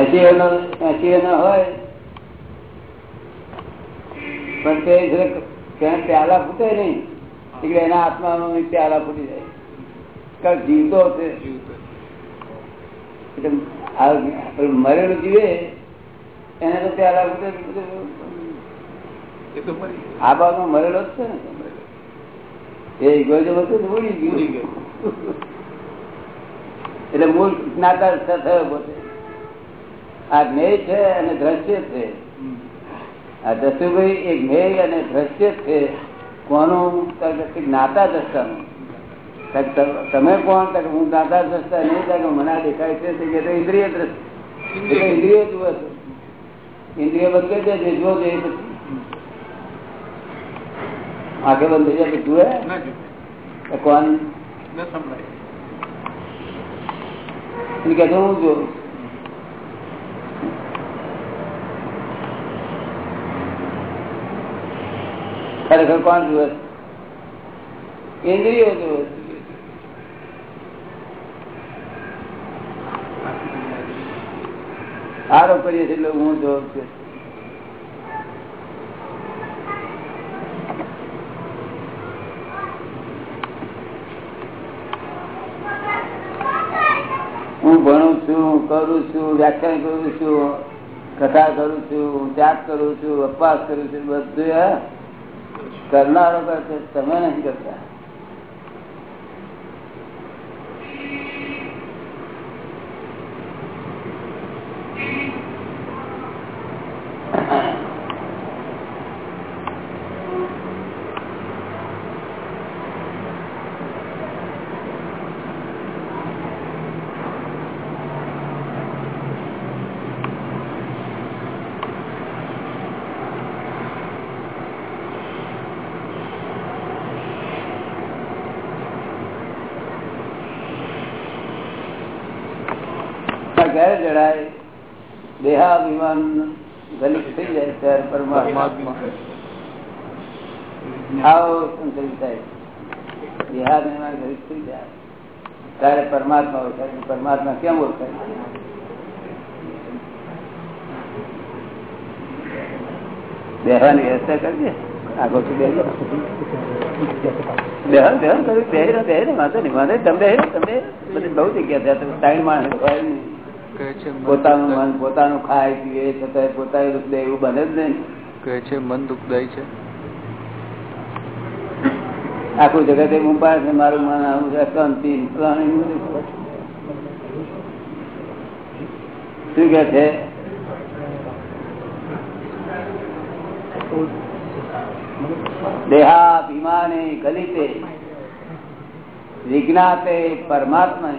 એસી નો એસી નો હોય. પણ તે ત્યાં પ્યાલા ફૂટે નહીં. એટલે એના આત્મામાં પ્યાલા ફૂટી જાય. કારણ જીવતો છે એટલે મરેલું જીવે એને તો પ્યાલા ફૂટે આ બાબતમાં મરેલો જ છે ને. એ ગયો હતું ઉડી ગયું. એટલે મૂળ જ્ઞાતા થયો પોતે. આ જ્ઞેય છે અને દ્રશ્ય છે. આ દસુભાઈ એક જ્ઞેય અને દ્રશ્ય છે. કોનું? જ્ઞાતા દ્રષ્ટાનું. તમે કોણ? હું દાદા દ્રષ્ટા નહીં થાય મને દેખાય છે કે ઇન્દ્રિય દ્રષ્ટિ. ઇન્દ્રિય જુએ છે ઇન્દ્રિય બંધ છે જે જુઓ પછી. આંખે બંધ થઈ જાય જુએ? કોણ? કે હું જોઉં. ખરેખર કોણ જુએ ઇન્દ્રિયો જુએ આરોપ કરીએ છીએ એટલે હું જોઉં છું. ભણું છું, કરું છું, વ્યાખ્યાન કરું છું, કથા કરું છું, ત્યાગ કરું છું અપવાસ કરું છું, બધું કરનારો કરશે તમે નહીં કરતા ક્યારે જણાય દેહાભિમાન ગલિત થઈ જાય ત્યારે પરમાત્મા આવો સંકલિત થાય નિર્માણ ગલિત થઈ જાય. ત્યારે પરમાત્મા ઓળખાય પરમાત્મા કેમ ઓળખાય? બેહવાની વ્યવસ્થા કરજે. આગળ બેહજો. બેહન બેહન કર્યું બે ને બે ને વાંધો નહીં વાંધો તમે તમે બધી બહુ જગ્યા માણસ પોતાનું મન પોતાનું ખાય પીએ છતાં પોતાનું રૂપ એવું બને જ નહીં. કહે છે મન દુઃખદાય છે. આખું જગત હું છે, મારું મન શાંતિ શું કે છે? દેહાભિમાને ગલિતે, વિજ્ઞાતે પરમાત્મા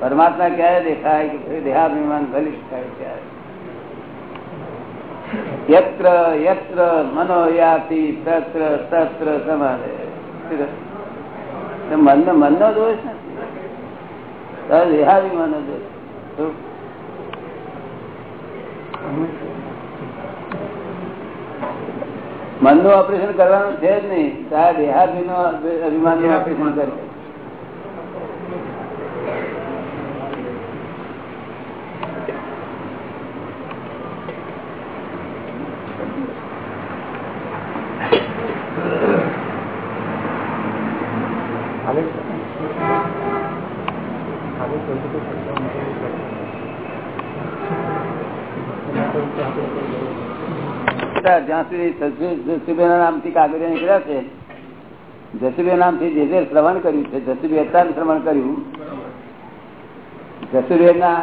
પરમાત્મા ક્યારે દેખાય કે દેહાભિમાન ગલિત થાય ત્યારે? યત્ર યત્ર મનોયાતિ તત્ર તત્ર સમારે મન મનનો દોષ ને દોષ મનનું ઓપરેશન કરવાનું છે જ નહીં તારા દેહાભી નો અભિમાનનું ઓપરેશન કરે જ્યાં સુધી જસુબેના નામથી કાગળિયા નીકળ્યા છે જસુબે નામથી જે જે શ્રવણ કર્યું છે જસુબે અત્યારે શ્રવણ કર્યું જસુબે ના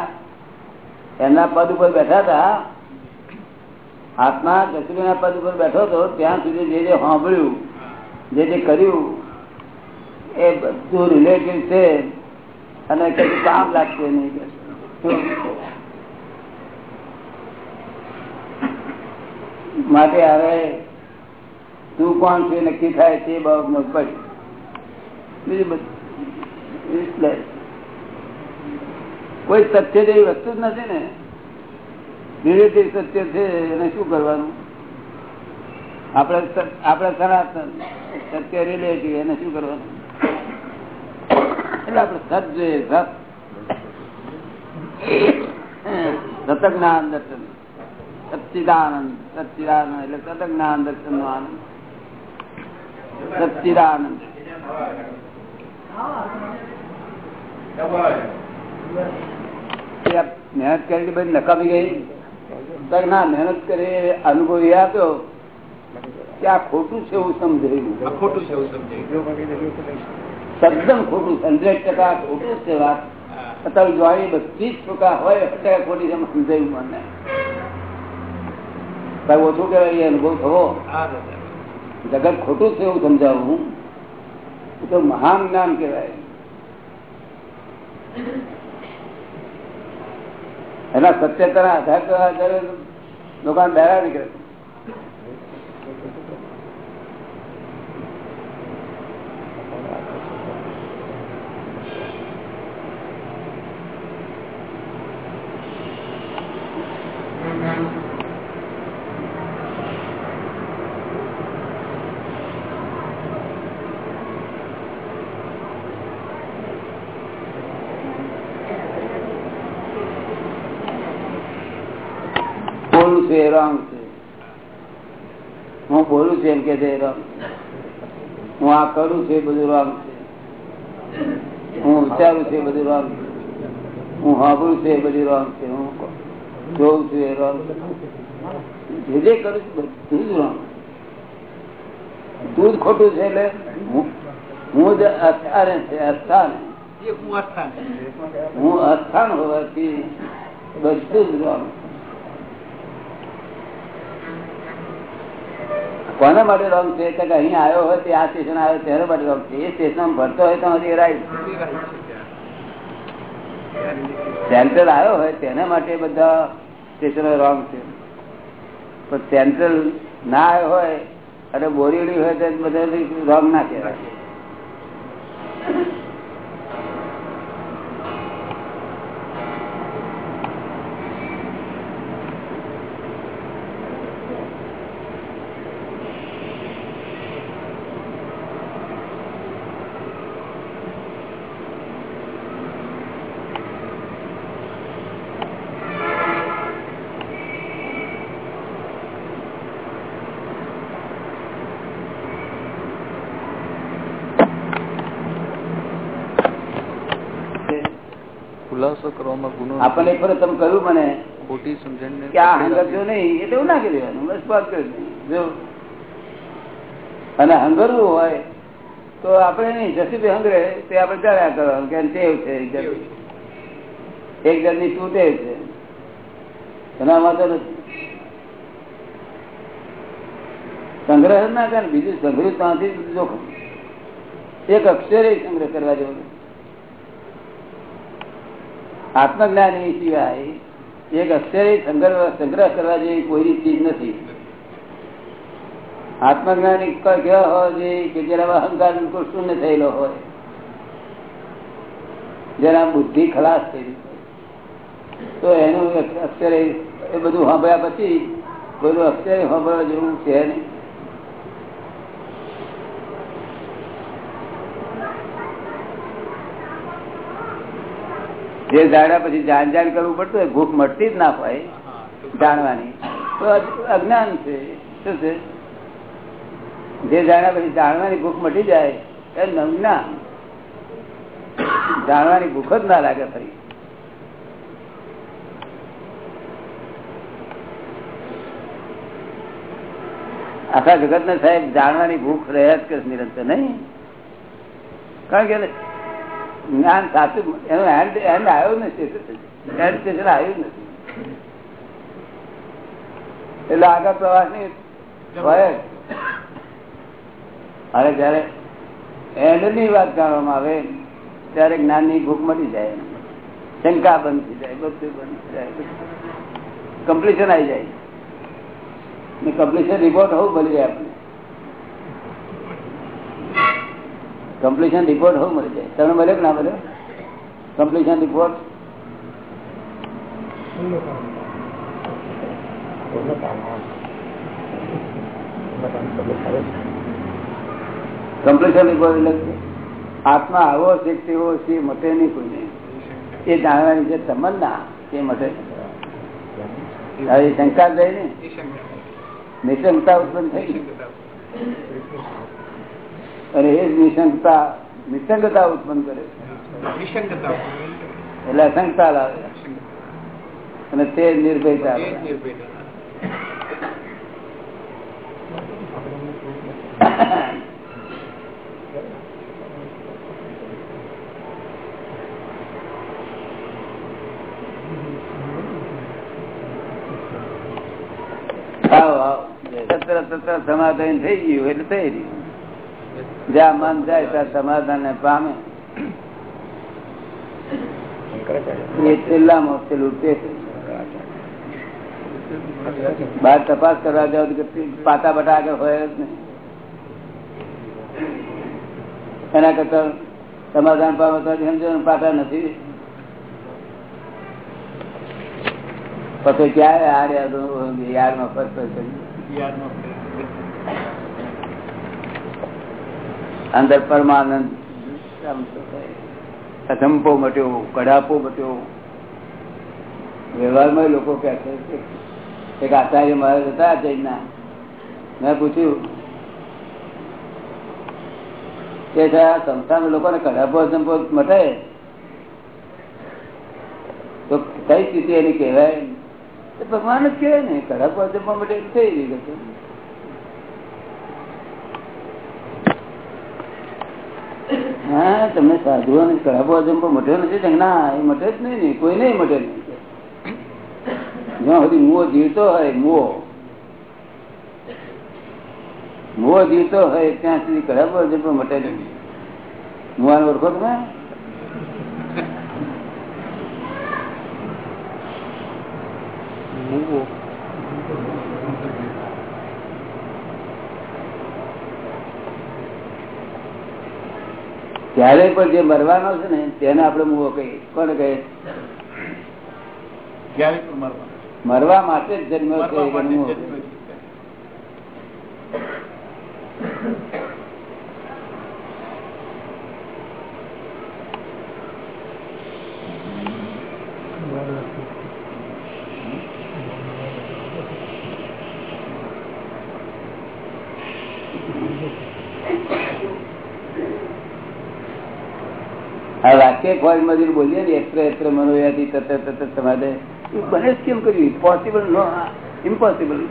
એમના પદ ઉપર બેઠા હતા આત્મા જસુબે ના પદ ઉપર બેઠો હતો, ત્યાં સુધી જે જે સાંભળ્યું, જે જે કર્યું, એ બધું રિલેટિવ છે, અને કશું કામ લાગશે નહીં. માટે હવે તું કોણ છે, નક્કી થાય તે બાબત પડી કોઈ સત્ય જેવી વસ્તુ જ નથી ને. રિલેટિવ સત્ય છે, એને શું કરવાનું? આપણે આપણે સનાતન. સત્ય રિલેટિવ એને શું કરવાનું? એટલે આપણે સત જોઈએ, સત. સતક જ્ઞાન દર્શન. સચ્ચિદાનંદ સચ્ચિદાનંદ એટલે સતત જ્ઞાન દર્શન નો આનંદ સચ્ચિદાનંદ મહેનત કરી બધી નકામી ગઈ. ના મહેનત કરી અનુભવી આપ્યો. કે આ ખોટું છે એવું સમજાયું ખોટું છે એવું સમજાય તદ્દન ખોટું હંડ્રેડ ટકા ખોટું છે વાત. અત્યારે જોઈ બધી જ ટકા હોય ટકા ખોટી સમજાયું મને. કઈ ઓછું કહેવાય એ અનુભવ થવો. જગત ખોટું છે એવું સમજાવું એ તો મહાન જ્ઞાન કહેવાય. એના સત્યતાના આધાર આધારે લોકો બેરા નીકળે બોલું છું એ રોંગ છે. હું બોલું છું એમ કે છે. એ હું આ કરું છું એ બધું રોંગ છે. હું વિચારું છું એ બધું રોંગ છે. હું સાંભળું છું એ બધું રોંગ છે. હું જોઉં છું એ રોંગ જે જે કરું છું બધું જ રોંગ તું જ ખોટું છે એટલે હું- જ અસ્થાને છે અસ્થાન. હું અસ્થાન હોવાથી બધું જ રોંગ કોના માટે રોંગ છે? કે અહીંયા આવ્યો હોય તે આ સ્ટેશન આવ્યો તેના માટે રોંગ છે. એ સ્ટેશન ભરતો હોય તો હજી રાઈટ સેન્ટ્રલ આવ્યો હોય તેના માટે બધા સ્ટેશનો રોંગ છે. પણ સેન્ટ્રલ ના આવ્યો હોય અને બોરીવડી હોય તો બધા રોંગ ના કહેવાય. ખુલાસો કરવામાં ગુનો આપણને તમે કહ્યું મને ખોટી સમજણને કે આ હંગરજો નહીં એટલે એવું ના કરી દેવાનું બસ વાત કરી જો અને હંગરવું હોય તો આપણે નહીં જસીભાઈ હંગરે તે આપણે ચાલ્યા કરવાનું કે ટેવ છે એક જણની શું તેવ છે. એના માટે નથી સંગ્રહ ના કરે. બીજું સંગ્રહ ત્યાંથી જ જોખમ. એક અક્ષરે સંગ્રહ કરવા જેવો. આત્મજ્ઞાન એ સિવાય એક અત્યારે સંગ્રહ કરવા જેવી કોઈની ચીજ નથી. આત્મજ્ઞાન કેવા હોવા જોઈએ કે જેનામાં અહંકાર બિલકુલ શૂન્ય થયેલો હોય. જેના બુદ્ધિ ખલાસ હોય. તો એનું અત્યારે એ બધું સાંભળ્યા પછી બધું અત્યારે સાંભળવા જેવું છે નહીં. જે જાણ્યા પછી જાણ જાણ કરવું પડતું ભૂખ મળતી જ ના હોય જાણવાની. તો અજ્ઞાન છે. શું છે? જે જાણ્યા પછી જાણવાની ભૂખ મટી જાય, એ જ્ઞાન જાણવાની ભૂખ જ ના લાગે ફરી. આખા જગત ને સાહેબ, જાણવાની ભૂખ રહ્યા જ કે નિરંતર નહીં? કારણ કે જ્ઞાન સાચું, એનું એન્ડ એન્ડ આવ્યો નથી એન્ડ સ્ટેશન આવ્યું નથી. એટલે આગળ પ્રવાસની અને જયારે એન્ડની વાત કરવામાં આવે, ત્યારે જ્ઞાનની ભૂખ મટી જાય. શંકા બંધ થઈ જાય, બધું બંધ થઈ જાય કમ્પ્લીશન આવી જાય. કમ્પ્લીશન રિપોર્ટ હોવું મળી જાય આપણે કમ્પ્લીશન રિપોર્ટ હોવું મળી જાય. તમને મળ્યો કે ના મળ્યો? કમ્પ્લીશન રિપોર્ટ કમ્પ્લીશન રિપોર્ટ એટલે આત્મા આવો છે તેવો છે મટે નહીં કોઈને. એ જાણવાની જે તમન્ના એ મટે હવે શંકા થઈ ને. નિશંકતા ઉત્પન્ન થઈ. અને એ જ નિશંકતા નિસંગતા ઉત્પન્ન કરે છે. એટલે અસંગતા લાવે. અને તે નિર્ભયતા. તત્ર તત્ર સમાધાન થઈ ગયું એટલે થઈ ગયું જ્યાં મન જાય ત્યાં સમાધાન ને પામે. એ તપાસ કરવા જાવ પાટા બટા હોય જ નહીં. એના કરતા સમાધાન પામે તો સમજો પાતા નથી. પછી ક્યારે હારે યારમાં ફરતો માં યાદમાં પડે. અંદર પરમાનંદ અધંપો મટ્યો, કડાપો મટ્યો. વ્યવહારમાં લોકો કહે છે એક આચાર્ય મહારાજ હતા જૈનના. મેં પૂછ્યું કે સંસ્થાના લોકોને કડાપો અધંપો મટે? તો કઈ સ્થિતિ એની કહેવાય? ભગવાન જ કહેવાય ને, કડાપો અધંપો મટે થઈ રહી હા તમને સાધુઓ ને ખરાબો અજંબો મટ્યો નથી ના, એ મટે જ નહીં કોઈ નહીં મટે જ્યાં સુધી મુઓ જીવતો હોય મુઓ મુઓ જીવતો હોય, ત્યાં સુધી ખરાબો અજંબો મટે નહીં. મુવાને ઓળખો તમે? મૂવો. ત્યારે પણ જે મરવાનો છે ને તેને આપણે મુવો કહીએ કોને કહીએ પણ મરવા. મરવા માટે જ. જન્મ છે. માં વાક્ય બોલીએ ને એત્ર એત્ર મનોયાથી તત તત સમાધે એ બને જ કેમ કર્યું? પોસિબલ નો ઇમ્પોસિબલ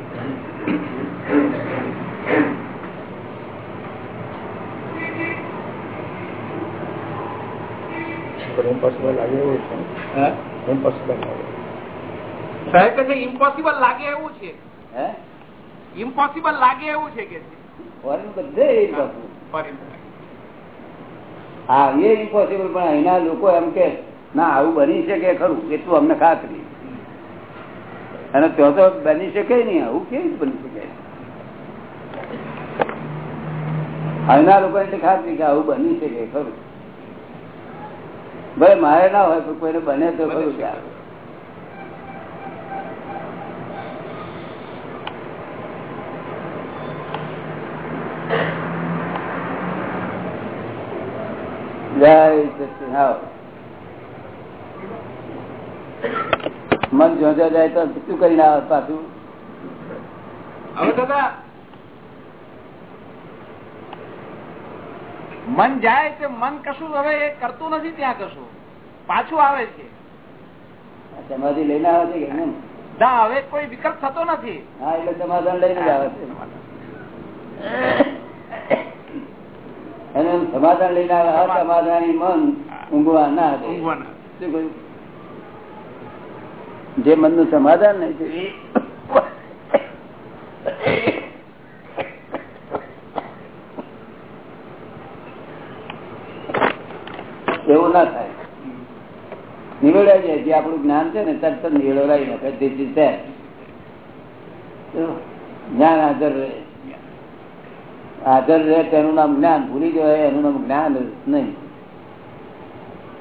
છે? ઇમ્પોસિબલ લાગે. એવું છે. હે? ઇમ્પોસિબલ લાગે એવું છે કે ફોરેન બધે ઇમ્પોસિબલ ફરી. હા એ ઇમ્પોસિબલ પણ અહીંના લોકો એમ કે ના આવું બની શકે ખરું એટલું અમને ખાતરી. અને ત્યાં તો બની શકે નહીં આવું કેવી બની શકે? અહીંના લોકો એટલે ખાતરી કે આવું બની શકે ખરું. ભાઈ મારે ના હોય પણ કોઈને બને તો ખરું કે જય સચિન આવો મન જો જો જાય તો શું કરીને આવે પાછું? હવે દાદા મન જાય તે મન કશું હવે એ કરતું નથી ત્યાં કશું. પાછું આવે છે. સમાધિ લઈને આવે છે કે ના હવે કોઈ વિકલ્પ થતો નથી. હા એટલે સમાધાન લઈને આવે છે. એમ સમાધાન લઈને અસમાધાની મન ઊંઘવા ના જે મન મનનું સમાધાન નહીં છે. એવું ના થાય. નિવેડાઈ જાય. જે આપણું જ્ઞાન છે ને તરત જ નિવેડાઈ નાખે. જ્ઞાન હાજર રહે. હાજર રહે તેનું નામ જ્ઞાન. ભૂલી જવાય એનું નામ જ્ઞાન નહીં.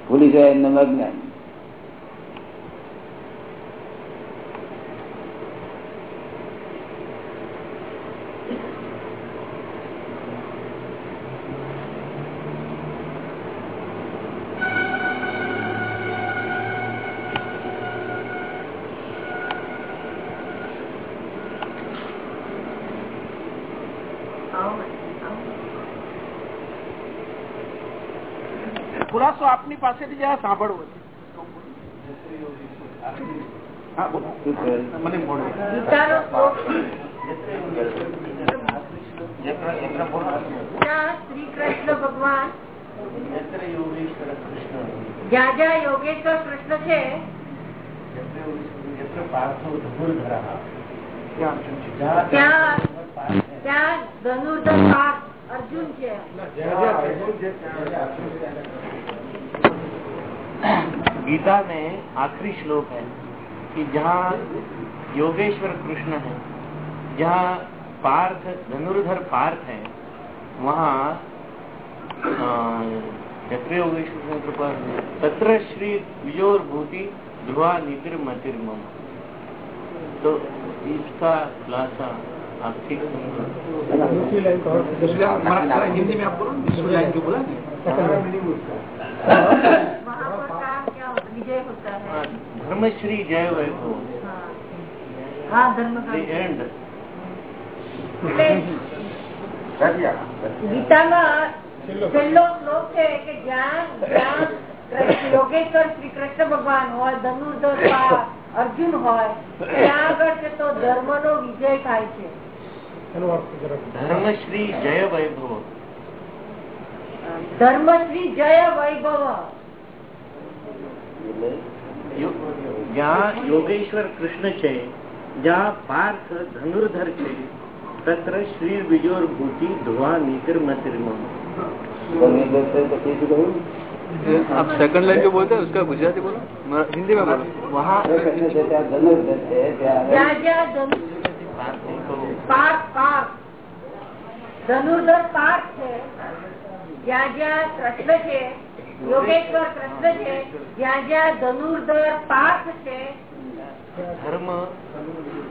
ભૂલી જાય એનું નામ અજ્ઞાન ખુલાસો આપની પાસેથી જરા સાંભળવું શ્રી કૃષ્ણ ભગવાન. જ્યાં જ્યાં યોગેશ્વર કૃષ્ણ છે ત્યાં ત્યાં ધનુર્ધર પાર્થ અર્જુન છે. गीता में आखिरी श्लोक है कि जहाँ योगेश्वर कृष्ण है, जहाँ पार्थ, धनुर्धर पार्थ है, वहाँ योगेश्वर तत्र श्री विजोर भूति ध्रुवा नितिर मतिर मम तो इसका खुलासा आप ठीक समझो दूसरी मरा- हिंदी में आप बोलो दूसरी लाइन क्यों बोला वहाँ पर काम क्या होता विजय होता है धर्मश्री जय वैभव हाँ हाँ धर्म का the end એટલે ગીતામાં છેલ્લો શ્લોક છે કે જ્યાં જ્યાં કૃષ્ણ- યોગેશ્વર શ્રી કૃષ્ણ ભગવાન હોય ધનુર્ધર પા- અર્જુન હોય ત્યાં આગળ છે તો ધર્મનો વિજય થાય છે धर्मश्री जय वैभव ધર્મશ્રી જય વૈભવ એટલે यो- જ્યાં યોગેશ્વર કૃષ્ણ છે જ્યાં પાર્થ ધનુર્ધર છે તત્ર શ્રી વિજોર ભૂતિ ધુઆ નીતિર મતિર્મમ ધર્મેન્દ્ર છે પછી શું કહ્યું? आप सेकंड लाइन जो बोलते हैं उसका गुजराती बोलो मरा- हिंदी में बोलो વહાં કૃષ્ણ છે પાર્થ પાર્થ ધનુર્ધર પાર્થ છે. જ્યાં જ્યાં કૃષ્ણ છે યોગેશ્વર કૃષ્ણ છે જ્યાં જ્યાં ધનુર્ધર પાર્થ છે ધર્મ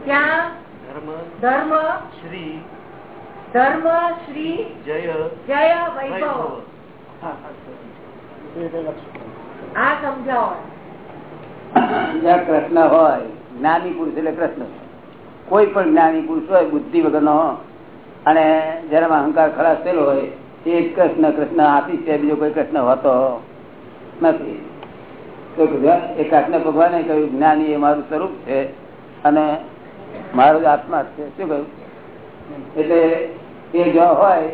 ત્યાં ધર્મ ધર્મ શ્રી ધર્મ શ્રી જય જય વૈભવ વૈભવ. આ સમજાવો. જ્યાં કૃષ્ણ હોય જ્ઞાની પુરુષ એટલે કૃષ્ણ. કોઈ પણ જ્ઞાની પુરુષ હોય, બુદ્ધિ વગરનો, અને જેનામાં અહંકાર ખલાસ થયેલો હોય, એ કૃષ્ણ કૃષ્ણ આપી છે, બીજો કોઈ કૃષ્ણ હોતો નથી. તો એ કૃષ્ણ ભગવાને કહ્યું, જ્ઞાની એ મારું સ્વરૂપ છે, અને મારો આત્મા છે. શું કહ્યું? એટલે એ જો હોય,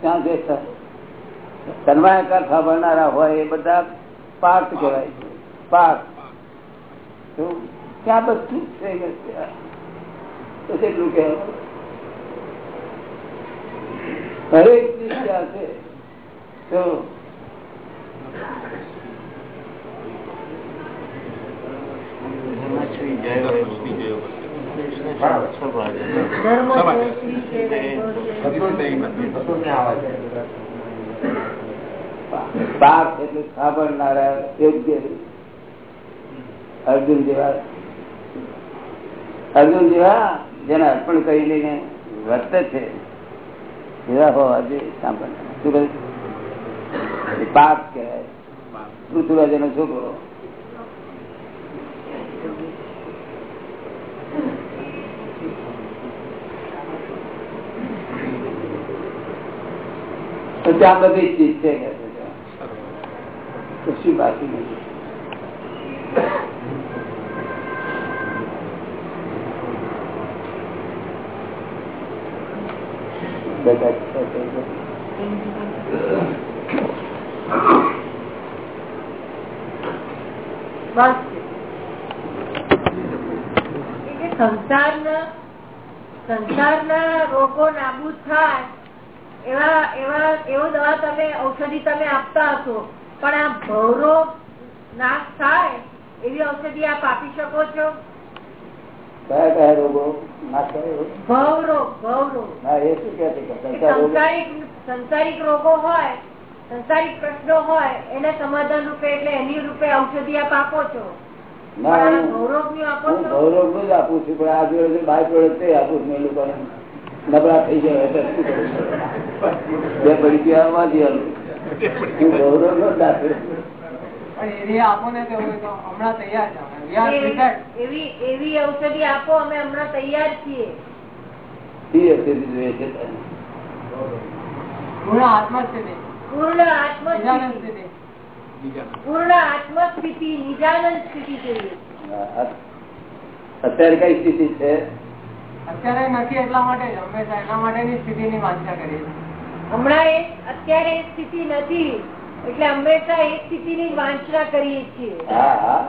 ત્યાં જે સન્માયકાર સાંભળનારા હોય, એ બધા પાર્થ કહેવાય છે. પાર્થ? ત્યાં બધું થઈ ગયું બસ એટલું કે એટલે સાંભળનારા યોગ્ય અર્જુન જેવા. અર્જુન જેવા જેને અર્પણ કરી લઈને વર્તે છે, એવા હોવા જોઈએ એ પાર્થ કહેવાય. પૃથ્વીરાજ નો છોકરો ત્યાં બધી ચીજ છે. કશું બાકી નથી બધા છે તે બધું. બસ એટલે સંસારના સંસારના રોગો નાબૂદ થાય એવા એવા એવો દવા તમે ઔષધિ તમે આપતા હશો. પણ આ ભવરોગ નાશ થાય એવી ઔષધિ આપ આપી શકો છો? કયા કયા રોગો સંસારિક રોગો હોય સંસારિક પ્રશ્નો હોય એને સમાધાન રૂપે એટલે એની રૂપે ઔષધિ આપ આપો છો. ગૌરવનું જ આપું છું પણ આ જોડે બાય જોડે આપું છું એ લોકોને નબળા થઈ જાય બે પડી ગયા ગૌરવ નો. એવી એવી ઔષધિ આપો અમે હમણાં તૈયાર છીએ. શી ઔષધિ છે પૂર્ણ આત્મસ્થિતિ. પૂર્ણ આત્મસ્થિતિ. નિજાનંદ સ્થિતિ. જોઈએ. અત્યારે કઈ સ્થિતિ છે? અત્યારે નથી એટલા માટે હંમેશા એના માટેની સ્થિતિની વાંચા કરીએ હમણાં એ અત્યારે સ્થિતિ નથી. એટલે હંમેશા એ સ્થિતિની વાંચના કરીએ છીએ. હા હા.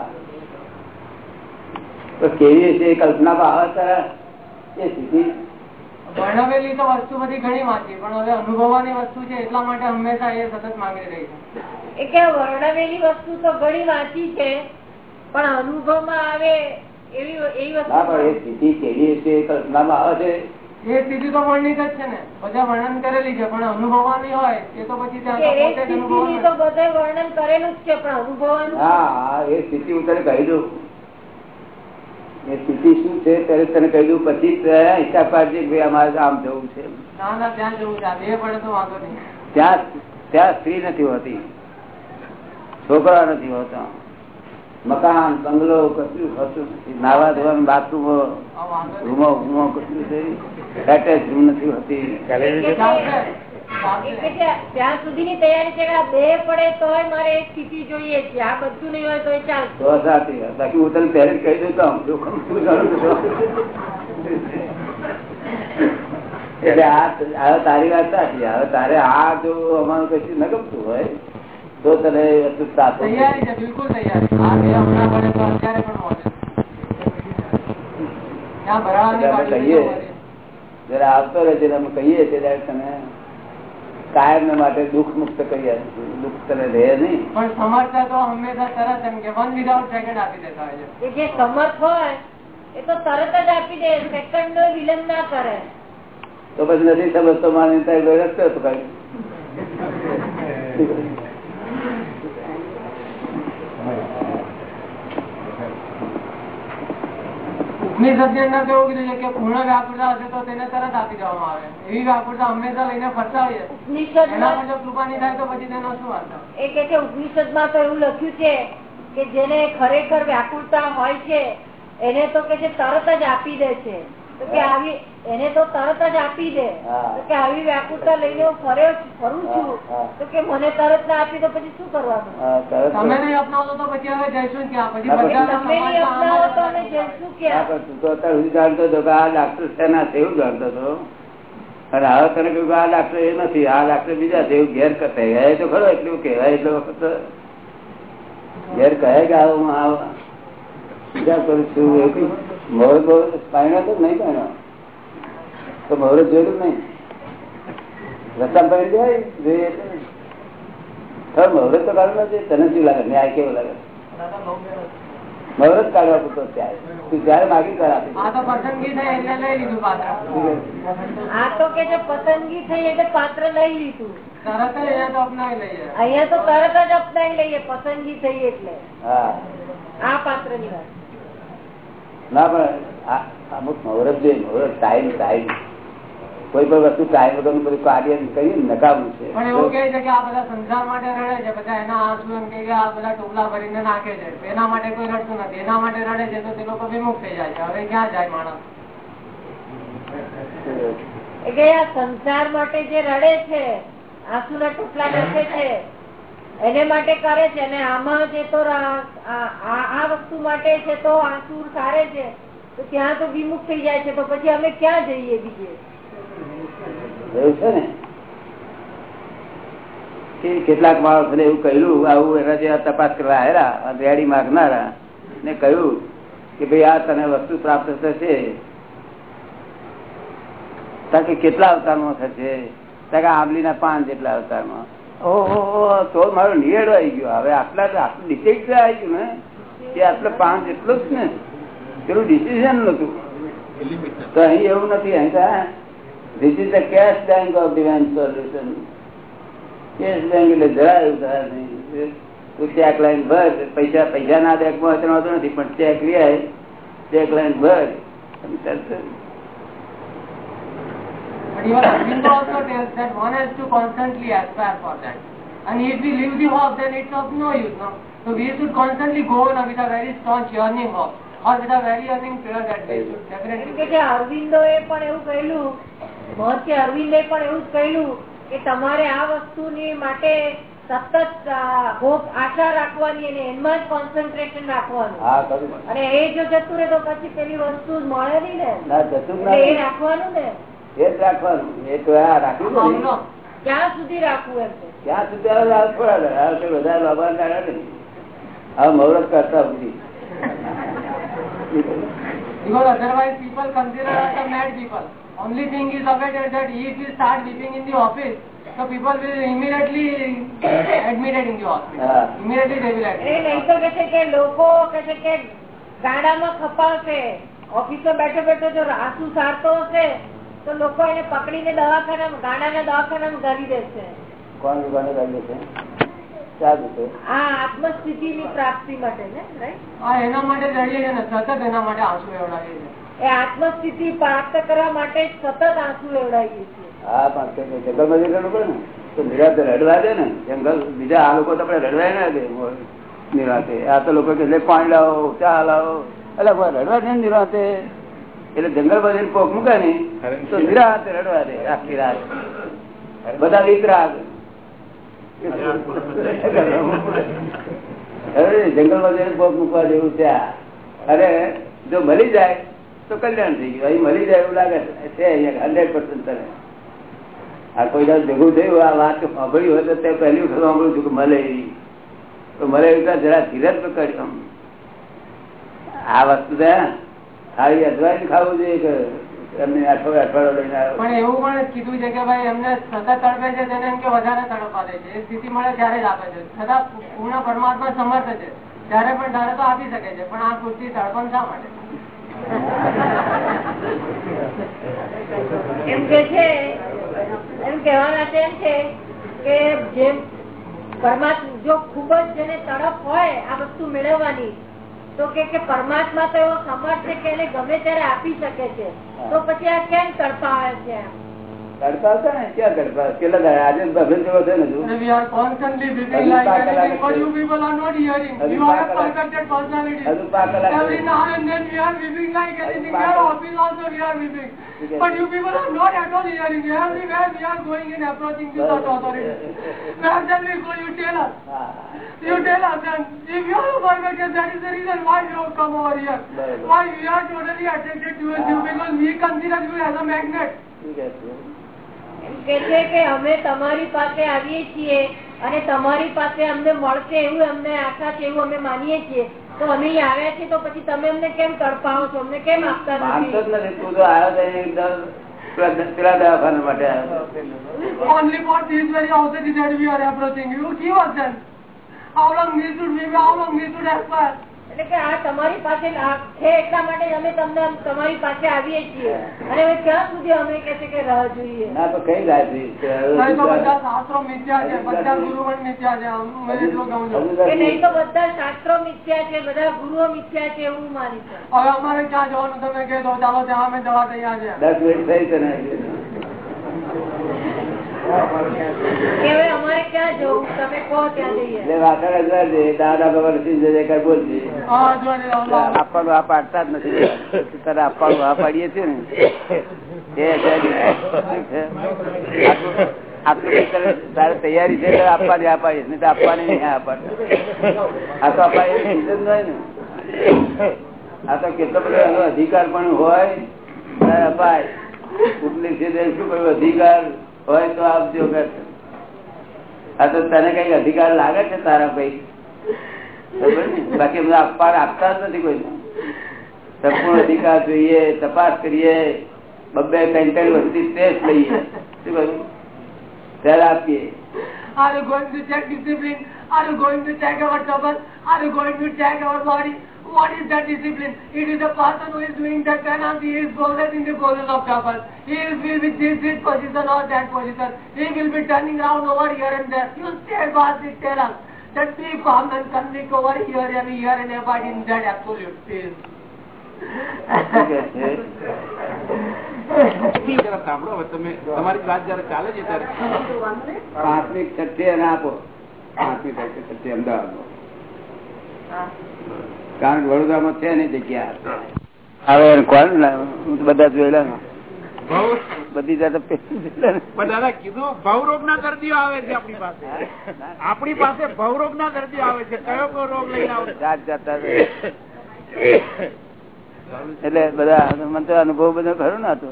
તો કેવી છે કલ્પના ભાવ એ સ્થિતિ? વર્ણવેલી તો વસ્તુ બધી ઘણી વાંચી પણ હવે અનુભવવાની વસ્તુ છે એટલા માટે હંમેશા એ સતત માંગી રહી છે. એટલે વર્ણવેલી વસ્તુ તો ઘણી વાંચી છે પણ અનુભવમાં આવે એવી એવી ના એ વસ્તુ સ્થિતિ કેવી છે કલ્પનામાં આવે છે? એ સ્થિતિ તો વર્ણિત જ છે ને. બધા વર્ણન કરેલી છે પણ અનુભવવાની હોય એ તો પછી તો એ પોતે જ સ્થિતિની તો અનુભવવાનું બધે વર્ણન કરેલું જ છે પણ અનુભવવાનું હા હા એ સ્થિતિ હું તને કહી દઉં. એ સ્થિતિ શું છે ત્યારે તને કહી દઉં પછી ત્યાં હિસાબ પાડજે ભાઈ અમારે આમ જવું છે. ના ના ત્યાં જવું છે બે પડે તો વાંધો નહીં. ત્યાં ત્યાં સ્ત્રી નથી હોતી. છોકરા નથી હોતા. મકાન બંગલો કશું હતું નાવા ધોવાનું બાથરૂમ રૂમો રૂમો કશું છે? એટેચ રૂમ નથી હોતી. ચાલશે એટલે ચાલશે કે ત્યાં સુધીની તૈયારી છે બે પડે તોય મારે સ્થિતિ જોઈએ છે. આ બધું નહીં હોય તો ચાલશે. તો સાચી બાકી હું તને પહેલે કહી દઉં તો જોખમ શું એટલે આ તારી વાત સાચી. હવે તારે આ જો અમારું કશું ન ગમતું હોય તો તને સાચું તૈયારી છે બિલકુલ તૈયારી આ બે હમણાં પડે તો અત્યારે પણ મળે ત્યાં ભરાવાની એટલે અમે ગાડી કહીએ. જયારે આવતો રહે છે અમે કહીએ છીએ ત્યારે તમે કાયમ માટે દુઃખ મુક્ત કરીએ દુઃખ તને રહે નહીં. પણ સમજતા તો હંમેશા તરત એમ કે વન વિધાઉટ સેકન્ડ આપી દેતા હોય છે. જે સમર્થ હોય એ તો તરત જ આપી દે સેકન્ડ નો વિલંબ ના કરે. તો પછી નથી સમજતો માની ત્યાં રસ્તો તો કઈ. ઉપનિષદની અંદર તો એવું કીધું છે કે પૂર્ણ વ્યાકુળતા હશે તો તેને તરત આપી દેવામાં આવે. એવી વ્યાકુળતા હંમેશા લઈને ફરતા હોઈએ એના ઉપનિષદમાં કૃપા નહીં થાય તો પછી તેનો શું અર્થ એ કે ઉપનિષદમાં તો એવું લખ્યું છે કે જેને ખરેખર વ્યાકુળતા હોય છે એને તો કે છે તરત જ આપી દે છે. તો કે આવી એને તો તરત જ આપી દે. કે આવી વ્યાકુળતા લઈને હું ફરે ફરું છું. તો કે મને તરત ના આપી દો પછી શું કરવાનું? તમે નહીં અપનાવો તો પછી હવે જઈશું ક્યાં? પછી તમે નહીં અપનાવો તો અમે જઈશું ક્યાં? તું તો અત્યાર સુધી જાણતો હતો કે આ ડાક્ટર શેના છે એવું જાણતો હતો. અને હવે તને કહ્યું કે આ ડાક્ટર એ નથી આ ડાક્ટર બીજા છે એવું ઘેર કરતા કહેવાય તો ખરો એટલું કહેવાય એટલો વખત ઘેર કહે કે આવું હું વિચાર કરું છું એવું મોર મોર પાણી તો નહીં પાણી તો મોર જોયેલું નહીં. રસ્તા પાણી જાય જોઈએ એટલે. તો કાઢવું નથી તને શું લાગે? ન્યાય કેવો લાગે? મહુરત કાઢવા પૂરતો ત્યારે. તું જયારે માગી કર આપી આ તો પસંદગી થઈ એટલે લઈ લીધું પાત્ર. આ તો કે જે પસંદગી થઈ એટલે પાત્ર લઈ લીધું. તરત જ અહીંયા તો અપનાવી લઈએ. અહીંયા તો તરત જ અપનાવી લઈએ પસંદગી થઈ એટલે. હા. આ પાત્રની વાત. ના પણ અમુક મહુરત જોઈએ મહુરત ટાઈમ ટાઈમ કોઈ પણ વસ્તુ ટાઈમ વગરનું બધું કાર્ય કરીએ નકામું છે. પણ એવું કહે છે કે આ બધા સંસાર માટે રડે છે બધા એના આંસુ એમ કે આ બધા ટોપલા ભરીને નાખે છે. એના માટે કોઈ રડતું નથી. એના માટે રડે છે તો તે લોકો વિમુખ થઈ જાય છે. હવે ક્યાં જાય માણસ? એટલે આ સંસાર માટે જે રડે છે આંસુના ટોપલા નાખે છે એને માટે કરે છે અને આમાં જે તો આ વસ્તુ માટે છે તો આંસુ સારે છે. તો ત્યાં તો વિમુખ થઈ જાય છે. તો પછી અમે ક્યાં જઈએ બીજે? એવું છે ને? કેટલાક માણસો એવું કહ્યું આવું એના જેવા તપાસ કરવા આવેલા રેડી માગનારા ને કહ્યું કે ભાઈ આ તને વસ્તુ પ્રાપ્ત થશે. તાકે કેટલા અવતારમાં થશે? તાકે આંબલીના પાન જેટલા અવતારમાં. ઓહો, તો મારો નિયડો આવી ગયો. હવે આટલા આટલું ડિસિઝન આવી ગયું ને, કે આટલા પાન જેટલું જ ને. પેલું ડિસિઝન નતું. તો અહીં એવું નથી, અહીં this is the cash bank of divine solution. Cash bank એટલે જરા એવું થાય નહીં તું ચેક લાઈન ભર પૈસા પૈસા ના બેંકમાં હોય તો નથી પણ ચેક લે ચેક લાઈન ભર But also tells that one has to constantly aspire for that. And if we leave the hope, then it's of no use. No? So we should constantly go on with a very staunch yearning hope. Or with a very yearning prayer that we should definitely Aurobindo એ પણ એવું કહેલું મહર્ષિ અરવિંદે પણ એવું જ કહ્યું કે તમારે આ વસ્તુની માટે સતત ભોગ આશા રાખવાની અને એમાં જ કોન્સન્ટ્રેશન રાખવાનું. અને એ જો જતું રહે તો પછી પેલી વસ્તુ મળે નહીં ને. એ રાખવાનું ને. એ જ રાખવાનું. એ તો આ રાખ્યું. ક્યાં સુધી રાખવું એમ ક્યાં ત્યાં સુધી વધારે લાવવા કાઢે નહીં હવે મૌરત કરતા બધી. Because otherwise people consider us a mad people. Only thing is awaited that if you start weeping in the office, so people will immediately admitted in the hospital. હા. Immediately they will admit. એ નહીં તો કહે છે કે લોકો કહે છે કે ગાડામાં ખપાવશે ઓફિસે બેઠો બેઠો જો આંસુ સારતો હશે તો લોકો એને પકડીને દવાખાના ગાડાના દવાખાનામાં ગળી દેશે કોણ છે ચાલુ છે આ આત્મસ્થિતિની પ્રાપ્તિ માટે ને રાઈટ હા એના માટે છીએ ને સતત એના માટે આંસુ એવડાવીએ છીએ આત્મસ્થિતિ પ્રાપ્ત કરવા માટે સતત આંસુ લેવડાવીએ છીએ. હા, પણ જંગલ જંગલમાં પડે ને. તો નિરાતે રડવા દે ને. જંગલ, બીજા આ લોકો તો આપણે રડવાય ના દે નિરાતે. આ તો લોકો કે પાણી લાવો, ચા લાવો. એટલે રડવા દે નિરાતે. એટલે જંગલ બધી પોક મૂકે ને, તો નિરાતે રડવા દે આખી રાત. બધા વિતરાગ જંગલમાં જઈને પોક મૂકવા જેવું છે અરે, જો મળી જાય તો કલ્યાણ થઈ ગયું. અહીં મળી જાય એવું લાગે છે. હંડ્રેડ પર્સન્ટ તને. આ કોઈ દાડો ભેગું થયું, આ વાત સાંભળ્યું હોય તો તે પહેલી વખત સાંભળ્યું છું કે મળે તો મળે એવી જરા ધીરજ પકડ્યો આ વસ્તુ ખાલી અજવાઈન ખાવું જોઈએ કે એમને અઠવાડિયે અઠવાડિયે લઈને આવ્યો પણ એવું પણ કીધું છે કે ભાઈ એમને સતત તડપે છે તેને એમ કે વધારે તડપ આપે છે. એ સ્થિતિ મળે ત્યારે જ આપે છે. છતાં પૂર્ણ પરમાત્મા સમર્થ છે. ત્યારે પણ ત્યારે તો આપી શકે છે. પણ આ પૂરતી તડપણ શા માટે? એમ કે છે, એમ કહેવાના છે એમ છે કે જેમ પરમાત્મા, જો ખૂબ જ જેને તડપ હોય આ વસ્તુ મેળવવાની, તો કે પરમાત્મા તો એવો સમર્થ છે કે એને ગમે ત્યારે આપી શકે છે. તો પછી આ કેમ તડપાવે છે એમ? છે ને ક્યાં તડકા કેટલા દાડા? આજે ભગત જેવો છે ને personality. હજુ પાંચ કલાક then. But you people are not at all hearing. We are going and approaching this authority. Wherever we go, you tell us. You tell us then. if you are perfected, that is the reason why you have come over here. Why we are totally attracted towards you because we consider you as a magnet. કે છે કે અમે તમારી પાસે આવીએ છીએ અને તમારી પાસે અમને મળશે એવું અમને આશા છે એવું અમે માનીએ છીએ. તો અમે આવ્યા છીએ તો પછી તમે અમને કેમ તડપાવો છો? અમને કેમ આપતા નથી? તું તો આવ્યો પેલા દવાખાના માટે આવ્યો aspire. એટલે કે આ તમારી પાસે છે એટલા માટે અમે તમને તમારી પાસે આવીએ છીએ. અને હવે ક્યાં સુધી અમે કે છે કે રાહ જોઈએ? ના તો કઈ રાહ જોઈએ? નહીં તો બધા શાસ્ત્રો મિથ્યા છે. બધા ગુરુ પણ મિથ્યા છે. નહીં તો તો બધા શાસ્ત્રો મિથ્યા છે બધા ગુરુઓ મિથ્યા છે એવું માની છે હવે અમારે ક્યાં જવાનું? તમે કહી દો ચાલો ત્યાં અમે જવા તૈયાર છે. દસ મિનિટ થઈ છે આપવાનું આ પાડતા જ નથી. તારે આપવાનું આ પાડીએ છીએ ને. તારે તૈયારી છે તો આપવાની આ પાડીએ. નહીં તો આપવાની નહીં આ આ તો આપણે એવી ચીજ ને. આ તો કેટલો બધો એનો અધિકાર પણ હોય. અપાય ઉપલી છે શું કહ્યું? અધિકાર હોય તો આપજો આ તો તને કઈ અધિકાર લાગે છે તારા ભાઈ? બાકી આપવા આપતા જ નથી કોઈ સંપૂર્ણ અધિકાર જોઈએ, તપાસ કરીએ, બબ્બે ત્રણ વસ્તી ટેસ્ટ લઈએ. શું કહ્યું? ત્યારે આપીએ. Are you going to check discipline? Are you going to check our trouble? Are you going to check our body? What is that discipline? It is a person who is doing that penance. He is possessed in the process of trouble. He is will be this, this position or that position. He will be turning around over here and there. You steadfastly tell us that be calm and convict over here and here and abide in that absolute peace. શું કહે છે જરા સાંભળો હવે તમે તમારી વાત જયારે ચાલે છે ત્યારે પ્રાથમિક છઠ્ઠી અને આપો પ્રાથમિક છઠ્ઠી અમદાવાદમાં કારણ કે વડોદરામાં છે ને જગ્યા. હવે કોણ હું તો બધા જોયેલા બધી જાતે કીધું ભવરોગ ના દર્દીઓ આવે છે આપણી પાસે. આપણી પાસે ભવરોગ ના દર્દીઓ આવે છે. કયો કયો રોગ લઈને આવે જાત જાતના એટલે બધા મને તો અનુભવ બધો ખરો ને હતો.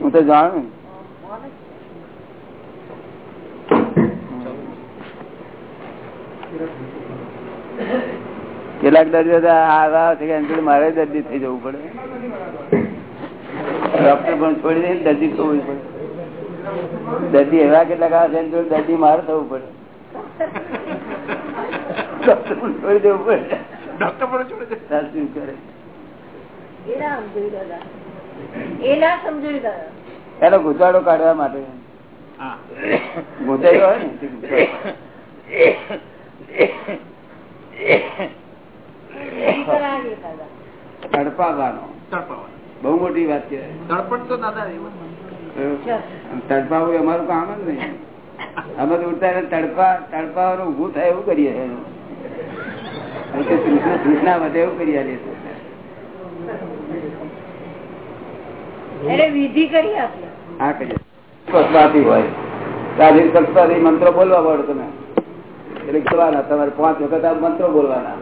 હું તો જાણું. કેટલાક દર્દીઓ આવા છે કે મારે દર્દી થઈ જવું પડે. ડોક્ટર પણ છોડી દે દર્દી થવું પડે. દર્દી એવા કેટલાક આવે છે દર્દી મારે થવું પડે. ડોક્ટર પણ છોડી દેવું પડે. ડોક્ટર પણ છોડી સાચું કરે. એનો ગુજારો કાઢવા માટે. હા. હોય ને તડપાવાનો. બહુ મોટી વાત કહેવાય. તડપણ તો દાદા તડપાવું અમારું કામ જ નહીં. અમે તો ઉઠતા તડપા તડપાવાનું ઊભું થાય એવું કરીએ. તૃષ્ણા વધે એવું કરી કસબાતી મંત્રો બોલવા પડે તમે. એટલે તમારે પાંચ વખત આ મંત્રો બોલવાના.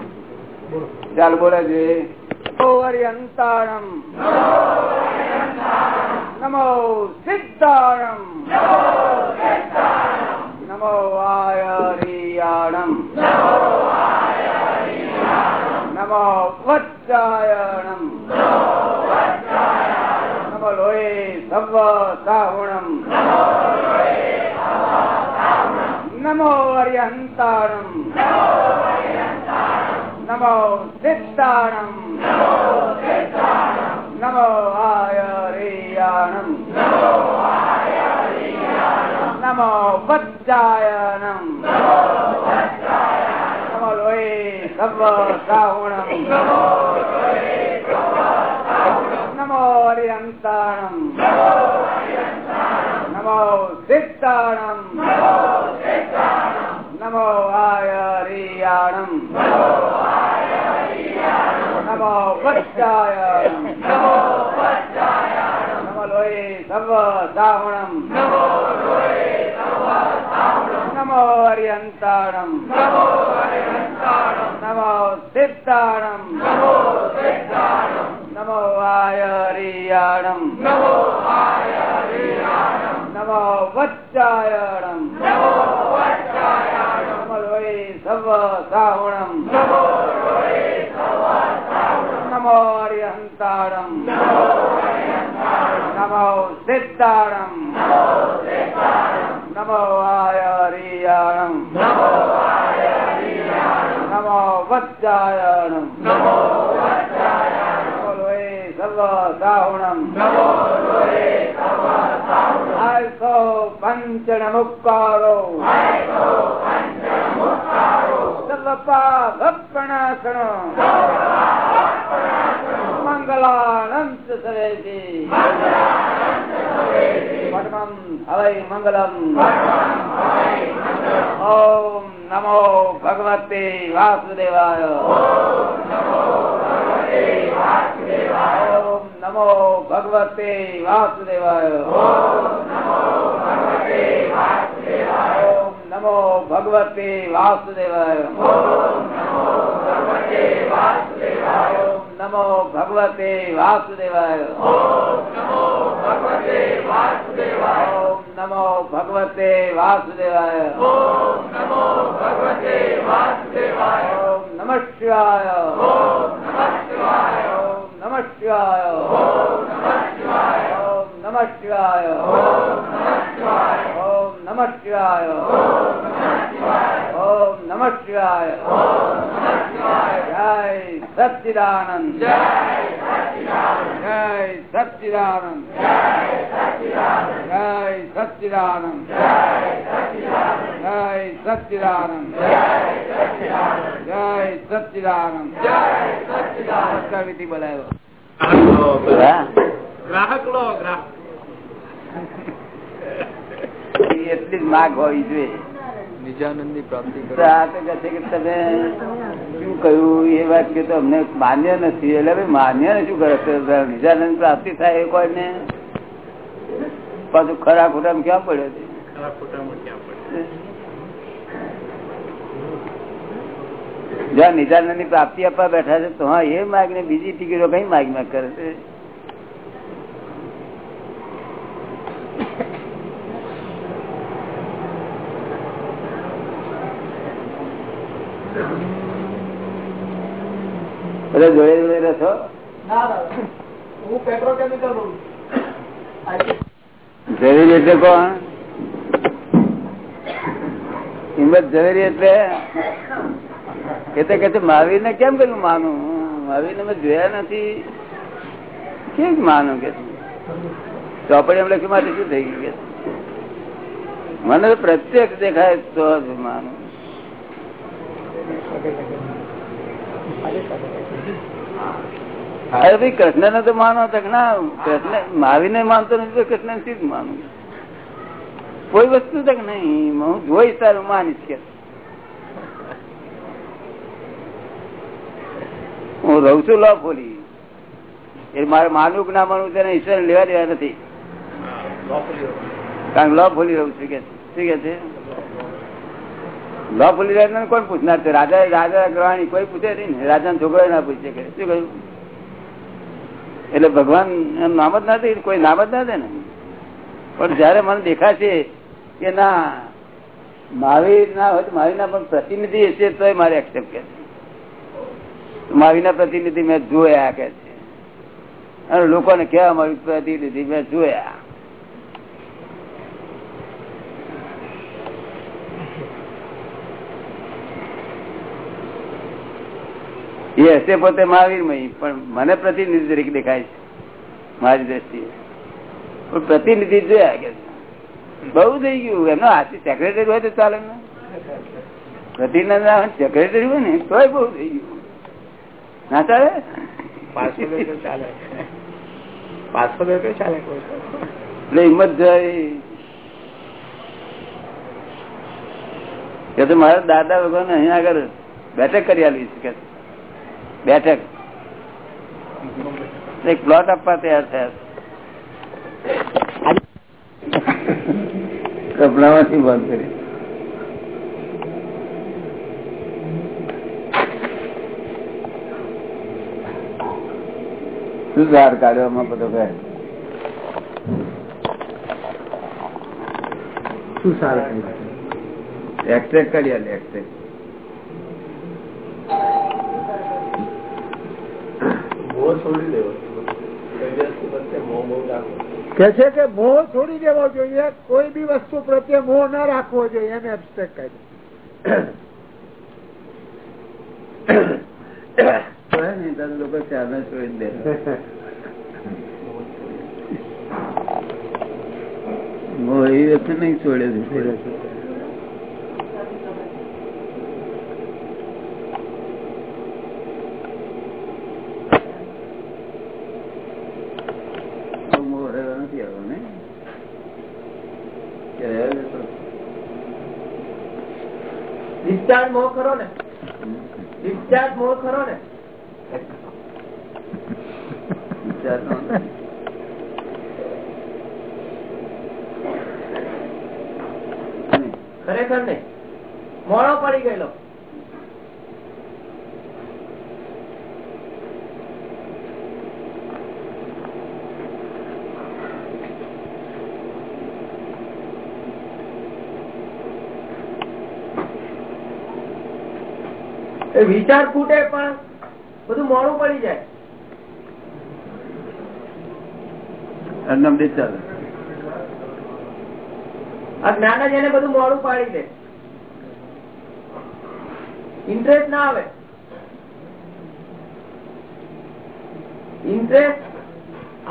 ચાલ બોલે છે. અંતાણમ નમો સિદ્ધાણમ. નમો આયરિયાણમ. નમો વચ્ચાયણમ નમો લોહે સવ સાહુણમ નમો અર્યંતાણમ નમો સિદ્ધાણમ નમો આયરિયાણમ નમો વચ્ચાયણમ નમો લોહે સવ સાહુણમ નમો અર્યંતાણમ નમો સિદ્ધાણમ નમો આયરિયાણમ નમો વચ્ચાયણમ નમો લોહે नमो સાહુણમ નમો અર્યંતાણમ નમો સિદ્ધાણમ નમો આયરિયાણમ નમો વચ્ચાયણમ નમો લોહે સવ સાહુણમ નમો અર્યંતાણમ નમો સિદ્ધાણમ નમો આયરિયાણમ નમો વચ્ચાયણમ નમો લોહે સવ સાહુણમ આયસો ભક્ષણાસણ મંગલાનંત સરેજી પરમમ હવૈ મંગલમ। ઓમ નમો ભગવતે વાસુદેવાય। ઓમ નમો ભગવતે વાસુદેવાય। વાસુદેવાય ઓમ નમો ભગવતે વાસુદેવાય નમો ભગવતે વાસુદેવાય નમ શિવાય નમ શિવાય નમઃ શિવાય નમઃ શિવાય નમઃ શિવાય ઓમ નમઃ શિવાય જય સચ્ચિદાનંદ જય સચ્ચિદાનંદ જય સચ્ચિદાનંદ જય સચ્ચિદાનંદ જય સચ્ચિદાનંદ નમસ્કાર વિધિ બોલાયો ગ્રાહક લો ગ્રાહક એટલી જ માગ હોવી જોઈએ. નિજાનંદની પ્રાપ્તિ તમે શું કહ્યું એ વાત કે તો અમને માન્ય નથી. એટલે ભાઈ માન્ય ને શું કરે? નિજાનંદ પ્રાપ્તિ થાય એ કોઈ ને પાછું ખરા ખોટા ક્યાં પડ્યો છે? ખરા ખોટામાં ક્યાં પડે? જ્યાં નિજાનંદની પ્રાપ્તિ આપવા બેઠા છે તો હા એ માગ ને બીજી ટિકિટો કઈ માગ માગ કરે છે? બધા જોડે જોડે રહેશો? હું પેટ્રોકેમિકલ એટલે કોણ? હિંમત ઝવેરી એટલે? એ તો કે મહાવીર ને કેમ પેલું માનું? મહાવીર ને મેં જોયા નથી. કેમ માનું કે ચોપડી એમ લખ્યું માટે શું થઈ ગયું કે મને પ્રત્યક્ષ દેખાય તો જ માનું. અરે ભાઈ કૃષ્ણ ને તો માનો ના, કૃષ્ણ મહાવીર ને માનતો નથી તો કૃષ્ણથી જ માનું? કોઈ વસ્તુ તક નહીં, હું જોઈશ તારું માનીશ કે. હું રહું છું લો ફોલી એ મારે માનવું કે ના માનવું તેને ઈશ્વર લેવા દેવા નથી. કારણ લો ફોલી રહું છું કે, શું કે છે? લો ફોલી રહ્યા કોણ પૂછનાર છે? રાજા રાજા ગ્રહણી કોઈ પૂછે નહીં રાજા છોકરો ના પૂછે કે શું કહ્યું? એટલે ભગવાન નામ જ નથી કોઈ નામ જ ના દે ને. પણ જયારે મને દેખાશે કે ના મહાવીર ના હોય તો મહાવીર ના પણ પ્રતિનિધિ હશે તો મારે એક્સેપ્ટ કે મહાવીર ના પ્રતિનિધિ મેં જોયા કે છે. અને લોકોને કેવા મારી પ્રતિનિધિ મેં જોયા. એ હશે પોતે મહાવીર પણ મને પ્રતિનિધિ તરીકે દેખાય છે મારી દ્રષ્ટિએ. પણ પ્રતિનિધિ જોયા કે બહુ થઈ ગયું. એમનો હાથી સેક્રેટરી હોય તો ચાલે ને. પ્રતિનિધિ સેક્રેટરી હોય ને તોય બહુ થઈ ગયું. ના ચાલે? પાંચસો રૂપિયા ચાલે. એટલે હિંમત જાય કે તો મારા દાદા ભગવાન અહીંયા આગળ બેઠક કરી આલી છે કે બેઠક. એક પ્લોટ આપવા તૈયાર થયા કપડામાંથી બંધ કરી. શું ધાર કાઢવામાં બધો કહે શું સારા એક્સેક્ટ કરી એક્સેક કે છે કે મોહ છોડી દેવો જોઈએ કોઈ બી વસ્તુ પ્રત્યે મોહ ના રાખવો જોઈએ એને એબ્સ્ટ્રેક્ટ કાઢી લોકો ચાલે છોડી દે. એ વસ્તુ નહીં છોડે નથી આવ્યો ને ડિસ્ચાર્જ મોહ ખરો ને. ડિસ્ચાર્જ મોહ ખરો ને. ખરેખર ને મોડો પડી ગયેલો. એ વિચાર ફૂટે પણ બધું મોડું પડી જાય. આ જ્ઞાન જ એને બધું મોડું પાડી દે. ઇન્ટરેસ્ટ ના આવે. ઇન્ટરેસ્ટ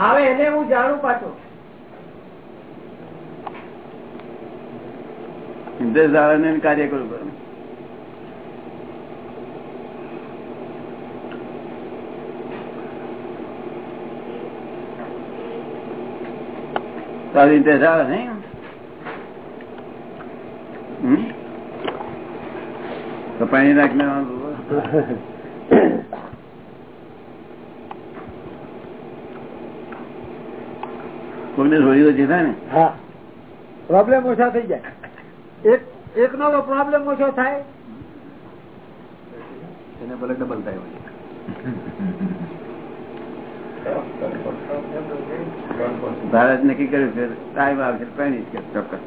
આવે એને હું જાણું પાછું. ઇન્ટરેસ્ટ આવે ને કાર્ય કરવું પડે તારી રીતે આવે નહીં? પાણી નાખને કોઈને ને? હા. પ્રોબ્લેમ ઓછા થઈ જાય. એક એક નો પ્રોબ્લેમ ઓછો થાય. એને ભલે ડબલ થાય ભારત નક્કી કર્યું છે ટાઈમ આવશે પહેરી કે ચોક્કસ.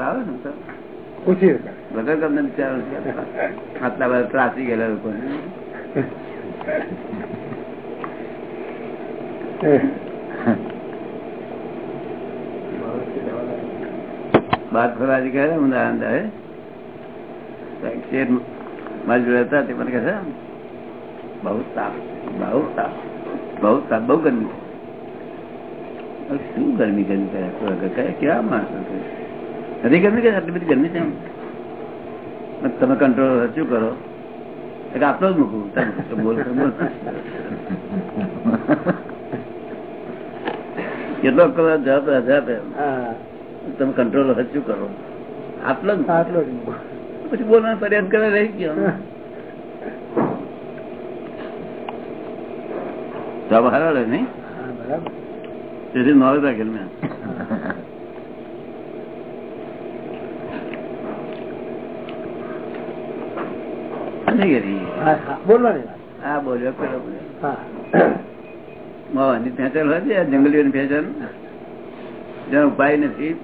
આવે ને સર? પૂછી વગર તમને વિચારો છે. આટલા બધા ત્રાસી ગયેલા લોકો. બાદ ફરવાજી કહે હું? આવે મારી જોડે હતા, તે મને કહે છે, બહુ તાપ બહુ તાપ બહુ તાપ, બહુ ગરમી શું ગરમી ગરમી કરે? કેવા માણસ નથી ગરમી કે આટલી બધી ગરમી છે તમે કંટ્રોલ શું કરો? આટલો જ મૂકવું બોલ કેટલો કલાક જવાબ હજાર તમે કંટ્રોલ હજુ કરો? આટલો જ આટલો જ પછી બોલવાનો પ્રયાસ કરે રહી ગયો. જવાબ હારા રહે નહીં તેથી નોલેજ રાખેલ મેં. નથી કરી. હા હા. બોલવાની હા બોલ્યો પેલો મોહનની ફેંચલ હોય છે જંગલીઓની ફેંચલ જેનો ઉપાય નથી.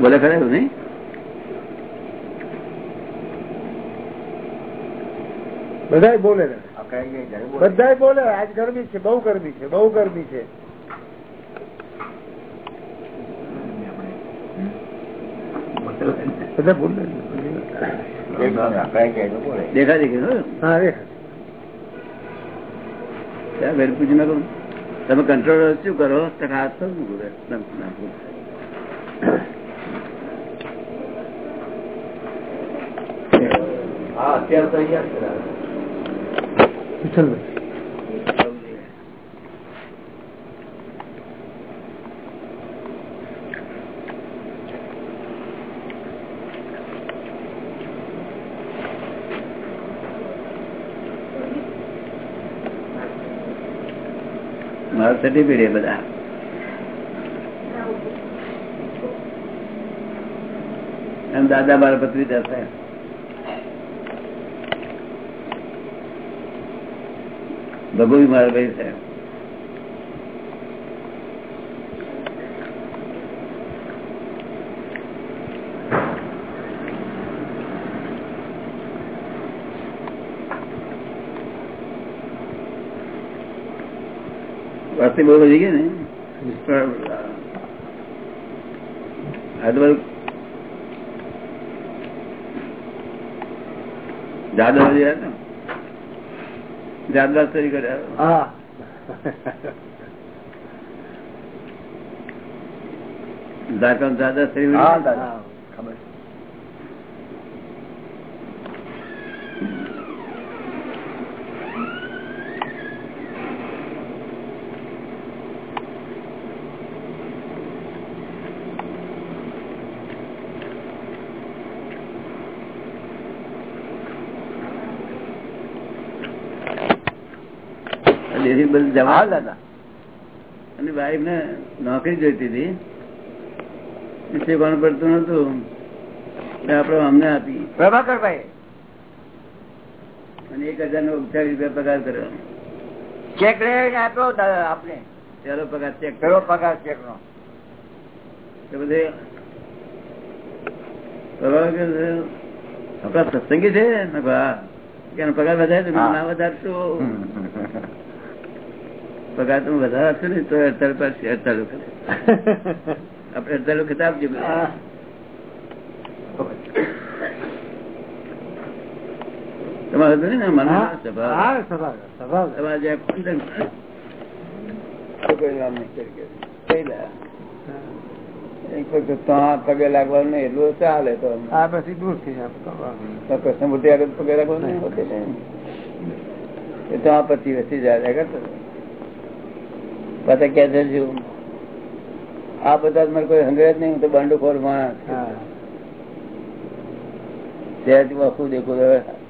બોલે ખરા નહીં? બધાય બોલે બધા બોલે. આજ ગરમી છે બહુ ગરમી છે બહુ ગરમી છે. બધા બોલે દેખા તમે કંટ્રોલ શું કરો? તો હાથ તો. હા અત્યારે તો અહીંયા કરાવે. વિઠ્ઠલભાઈ સર્ટિફિકેટ બધા. એમ દાદા બાર પત્રી થાય ભગોઈ મારા ભાઈ છે. વસ્તી બહુ વધી ગઈ ને? આ તો જાદવ ગયા ને જાદવા તરીકે હા. ઝારખંડ દાદા સ્ટડી દેશી બધું જવા દાદા. અને વાઈફ ને નોકરી જોઈતી હતી. શીખવાનું પડતું નતું આપડે અમને આપી. પ્રભાકરભાઈ. અને એક હજાર નો ઉપચાર રૂપિયા પગાર કર્યો. ચેક આપ્યો આપણે આપને. ચાલો પગાર ચેક કરો પગાર ચેક નો બધે આપડા સત્સંગી છે? એનો પગાર વધારે ના વધારશો. પગાર તમે વધારે આપશો ને તો અડતાલીસ પાસે અડતાલીસ વખત આપડે અડતાલીસ વખત આપજો તમારે હતું ને મને સ્વભાવ. તમારે જ્યાં પગે લાગવાનું નહીં એટલું ચાલે તો. આ પછી દૂર થઈ જાય આપણે. તો આગળ પગે લાગવાનું નહીં હોતું એ તો આ પછી વસી જાય કરતો તો. પાછા કે જજો આ બધા મને કોઈ હંગરે જ નહીં હું તો બાંડુખોર માણસ હા. ત્યાં આખું દેખું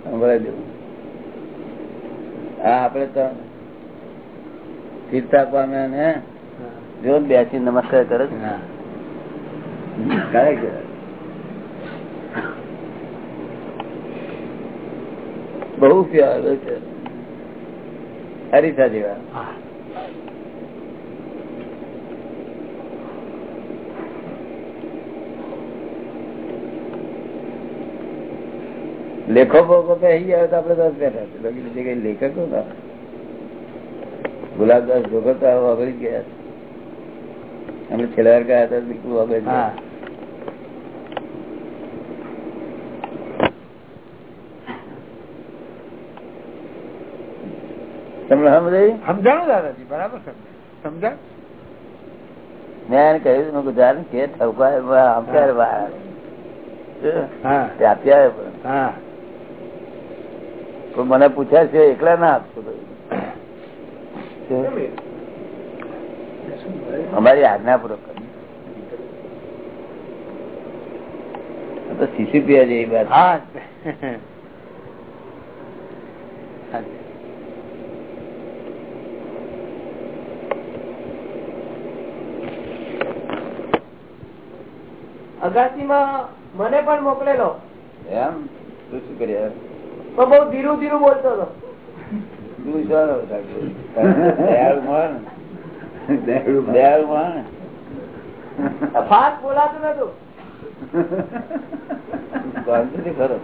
સંભળાઈ દેવું. હા આપડે તો સ્થિરતા પામ્યા ને જો બેસી નમસ્કાર કરે છે. બહુ પ્યાર છે. હરીસા જેવા લેખકો કહી ગયા તો આપડે દસ બેઠા બાકી બીજે કઈ લેખકો ના. ગુલાબદાસ જોગત વગડી ગયા છે. છેલ્લા વાર ગયા હતા બિલકુલ વગડી હા. ગયા તમને સમજાય સમજાણું દાદાજી બરાબર સમજાય મેં કહ્યું મેં ગુજરાત કે ઠવકાય આવે પણ મને પૂછ્યા છે એકલા ના આપશો અમારી આજ્ઞાપૂર્વક તો સીસીપીઆ જેવી વાત હા. અગાસીમાં મને પણ મોકલેલો. એમ? શું શું કર્યા? પણ બહુ ધીરું ધીરું બોલતો હતો. તું ફાસ્ટ બોલાતું નતું. ખરો.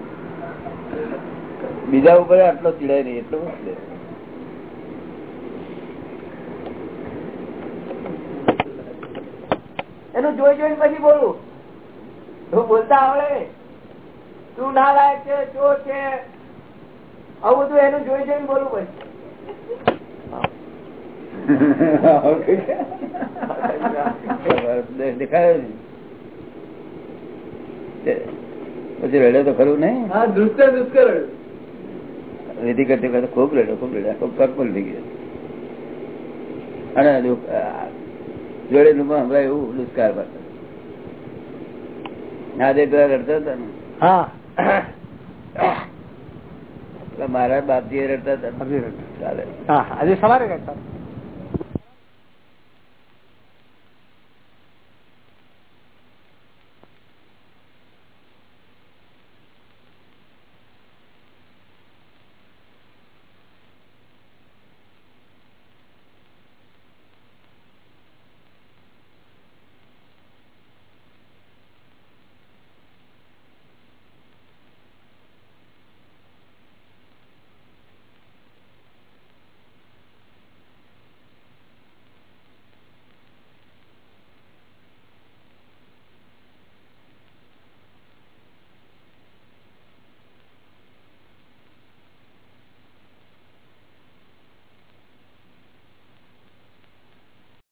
બીજા ઉપર આટલો ચીડાય નહીં એટલો એનું જોઈ જોઈને પછી બોલું. તું બોલતા આવડે. તું ના લાયક છે ચોર છે. આવું બધું એનું જોઈ જોઈને બોલવું પડશે. દેખાયો પછી રડ્યો તો ખરું નહીં? વિધિ કરતી કરતા ખૂબ રડ્યો ખૂબ રડ્યા ખૂબ કરપલ થઈ ગયો. અને પણ જોડે નું હમણાં એવું દુષ્કાળ પાસે ના દે પેલા રડતા હતા ને? હા. મારા બાપજી રડતા હતા. આજે સવારે હતા.